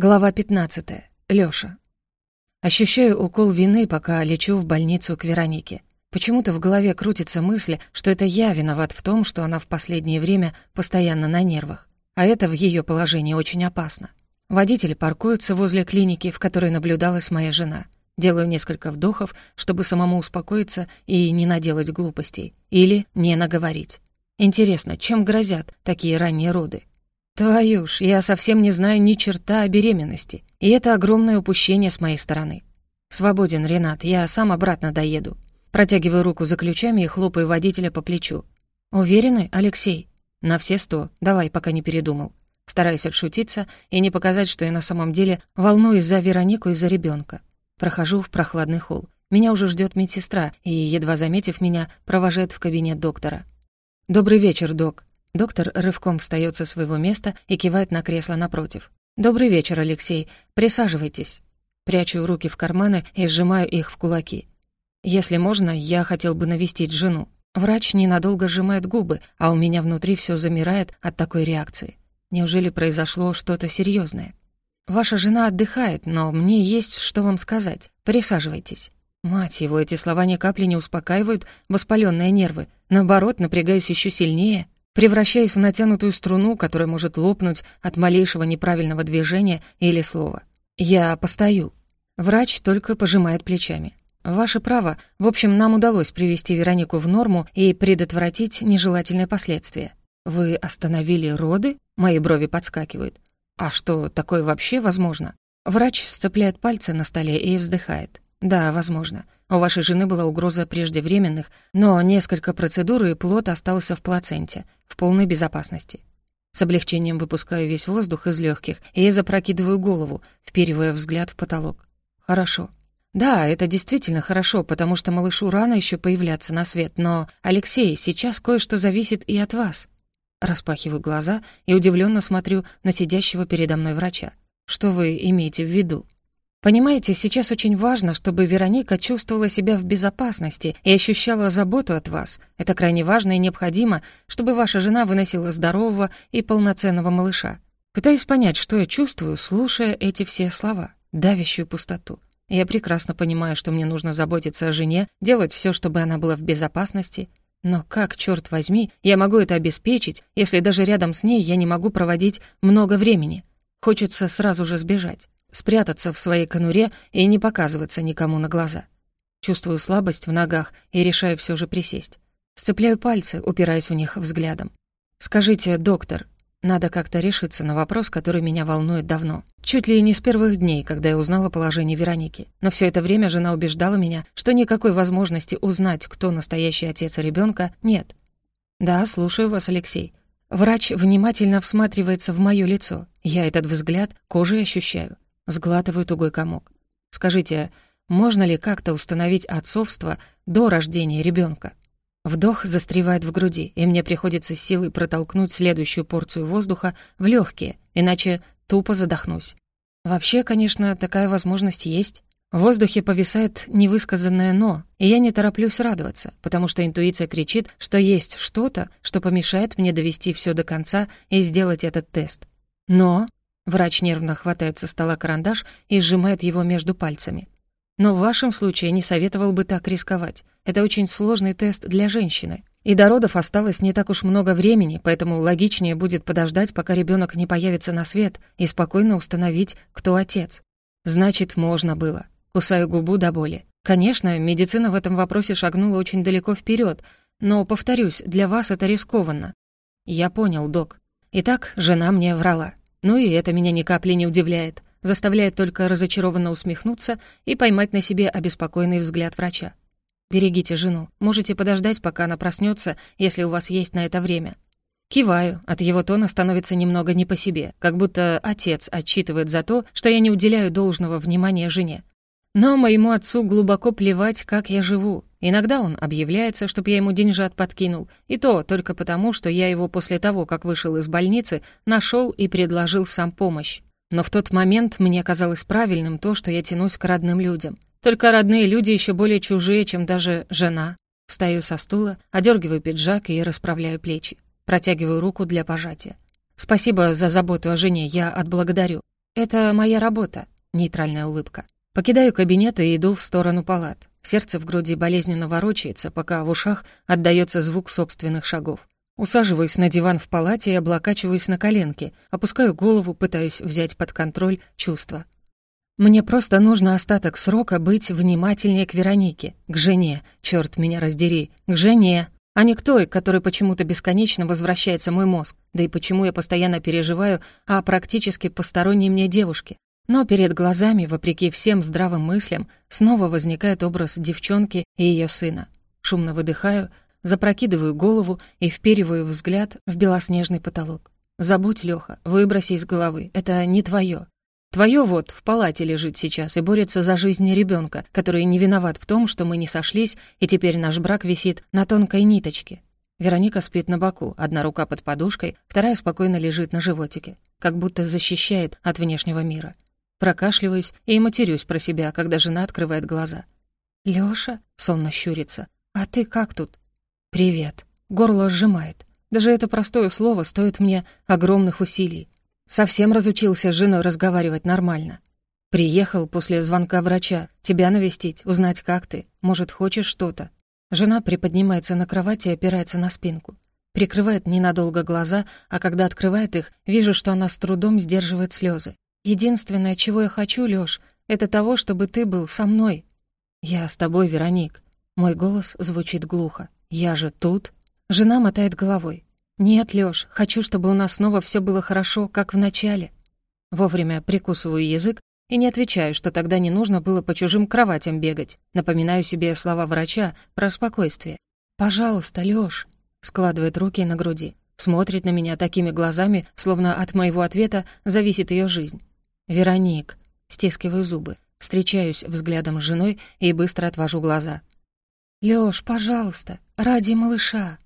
Глава 15. Лёша. Ощущаю укол вины, пока лечу в больницу к Веронике. Почему-то в голове крутится мысль, что это я виноват в том, что она в последнее время постоянно на нервах. А это в её положении очень опасно. Водители паркуются возле клиники, в которой наблюдалась моя жена. Делаю несколько вдохов, чтобы самому успокоиться и не наделать глупостей. Или не наговорить. Интересно, чем грозят такие ранние роды? Твою ж, я совсем не знаю ни черта о беременности, и это огромное упущение с моей стороны. Свободен, Ренат, я сам обратно доеду. Протягиваю руку за ключами и хлопаю водителя по плечу. Уверены, Алексей? На все сто, давай, пока не передумал. Стараюсь отшутиться и не показать, что я на самом деле волнуюсь за Веронику и за ребенка. Прохожу в прохладный холл. Меня уже ждет медсестра и, едва заметив меня, провожает в кабинет доктора. «Добрый вечер, док», Доктор рывком встает со своего места и кивает на кресло напротив. «Добрый вечер, Алексей. Присаживайтесь». Прячу руки в карманы и сжимаю их в кулаки. «Если можно, я хотел бы навестить жену». Врач ненадолго сжимает губы, а у меня внутри все замирает от такой реакции. Неужели произошло что-то серьезное? «Ваша жена отдыхает, но мне есть что вам сказать. Присаживайтесь». Мать его, эти слова ни капли не успокаивают воспаленные нервы. Наоборот, напрягаюсь еще сильнее превращаясь в натянутую струну, которая может лопнуть от малейшего неправильного движения или слова. «Я постою». Врач только пожимает плечами. «Ваше право. В общем, нам удалось привести Веронику в норму и предотвратить нежелательные последствия. Вы остановили роды?» Мои брови подскакивают. «А что, такое вообще возможно?» Врач сцепляет пальцы на столе и вздыхает. «Да, возможно. У вашей жены была угроза преждевременных, но несколько процедур и плод остался в плаценте, в полной безопасности. С облегчением выпускаю весь воздух из легких и запрокидываю голову, вперивая взгляд в потолок. Хорошо. Да, это действительно хорошо, потому что малышу рано еще появляться на свет, но, Алексей, сейчас кое-что зависит и от вас. Распахиваю глаза и удивленно смотрю на сидящего передо мной врача. Что вы имеете в виду? Понимаете, сейчас очень важно, чтобы Вероника чувствовала себя в безопасности и ощущала заботу от вас. Это крайне важно и необходимо, чтобы ваша жена выносила здорового и полноценного малыша. Пытаюсь понять, что я чувствую, слушая эти все слова, давящую пустоту. Я прекрасно понимаю, что мне нужно заботиться о жене, делать все, чтобы она была в безопасности. Но как, черт возьми, я могу это обеспечить, если даже рядом с ней я не могу проводить много времени? Хочется сразу же сбежать спрятаться в своей конуре и не показываться никому на глаза. Чувствую слабость в ногах и решаю все же присесть. Сцепляю пальцы, упираясь в них взглядом. «Скажите, доктор, надо как-то решиться на вопрос, который меня волнует давно. Чуть ли не с первых дней, когда я узнала положение Вероники. Но все это время жена убеждала меня, что никакой возможности узнать, кто настоящий отец ребенка, нет. Да, слушаю вас, Алексей. Врач внимательно всматривается в мое лицо. Я этот взгляд кожей ощущаю. Сглатываю тугой комок. Скажите, можно ли как-то установить отцовство до рождения ребенка? Вдох застревает в груди, и мне приходится силой протолкнуть следующую порцию воздуха в легкие, иначе тупо задохнусь. Вообще, конечно, такая возможность есть. В воздухе повисает невысказанное «но», и я не тороплюсь радоваться, потому что интуиция кричит, что есть что-то, что помешает мне довести все до конца и сделать этот тест. Но Врач нервно хватает со стола карандаш и сжимает его между пальцами. Но в вашем случае не советовал бы так рисковать. Это очень сложный тест для женщины. И до родов осталось не так уж много времени, поэтому логичнее будет подождать, пока ребенок не появится на свет, и спокойно установить, кто отец. Значит, можно было. Кусаю губу до боли. Конечно, медицина в этом вопросе шагнула очень далеко вперед, но, повторюсь, для вас это рискованно. Я понял, док. Итак, жена мне врала. Ну и это меня ни капли не удивляет, заставляет только разочарованно усмехнуться и поймать на себе обеспокоенный взгляд врача. «Берегите жену. Можете подождать, пока она проснется, если у вас есть на это время». Киваю, от его тона становится немного не по себе, как будто отец отчитывает за то, что я не уделяю должного внимания жене. Но моему отцу глубоко плевать, как я живу. Иногда он объявляется, чтоб я ему деньжат подкинул, и то только потому, что я его после того, как вышел из больницы, нашел и предложил сам помощь. Но в тот момент мне казалось правильным то, что я тянусь к родным людям. Только родные люди еще более чужие, чем даже жена. Встаю со стула, одергиваю пиджак и расправляю плечи. Протягиваю руку для пожатия. Спасибо за заботу о жене, я отблагодарю. «Это моя работа», — нейтральная улыбка. Покидаю кабинет и иду в сторону палат. Сердце в груди болезненно ворочается, пока в ушах отдаётся звук собственных шагов. Усаживаюсь на диван в палате и облокачиваюсь на коленки, опускаю голову, пытаюсь взять под контроль чувства. Мне просто нужно остаток срока быть внимательнее к Веронике, к жене, черт меня раздери, к жене, а не к той, которой почему-то бесконечно возвращается мой мозг, да и почему я постоянно переживаю о практически посторонней мне девушке. Но перед глазами, вопреки всем здравым мыслям, снова возникает образ девчонки и ее сына. Шумно выдыхаю, запрокидываю голову и впериваю взгляд в белоснежный потолок. «Забудь, Лёха, выброси из головы, это не твое. Твое вот в палате лежит сейчас и борется за жизнь ребенка, который не виноват в том, что мы не сошлись, и теперь наш брак висит на тонкой ниточке. Вероника спит на боку, одна рука под подушкой, вторая спокойно лежит на животике, как будто защищает от внешнего мира. Прокашливаюсь и матерюсь про себя, когда жена открывает глаза. «Лёша?» — сонно щурится. «А ты как тут?» «Привет». Горло сжимает. Даже это простое слово стоит мне огромных усилий. Совсем разучился с женой разговаривать нормально. Приехал после звонка врача, тебя навестить, узнать, как ты. Может, хочешь что-то?» Жена приподнимается на кровати и опирается на спинку. Прикрывает ненадолго глаза, а когда открывает их, вижу, что она с трудом сдерживает слезы. «Единственное, чего я хочу, Лёш, это того, чтобы ты был со мной». «Я с тобой, Вероник». Мой голос звучит глухо. «Я же тут». Жена мотает головой. «Нет, Лёш, хочу, чтобы у нас снова всё было хорошо, как в начале». Вовремя прикусываю язык и не отвечаю, что тогда не нужно было по чужим кроватям бегать. Напоминаю себе слова врача про спокойствие. «Пожалуйста, Лёш», — складывает руки на груди. Смотрит на меня такими глазами, словно от моего ответа зависит её жизнь. «Вероник», — стискиваю зубы, встречаюсь взглядом с женой и быстро отвожу глаза. «Лёш, пожалуйста, ради малыша»,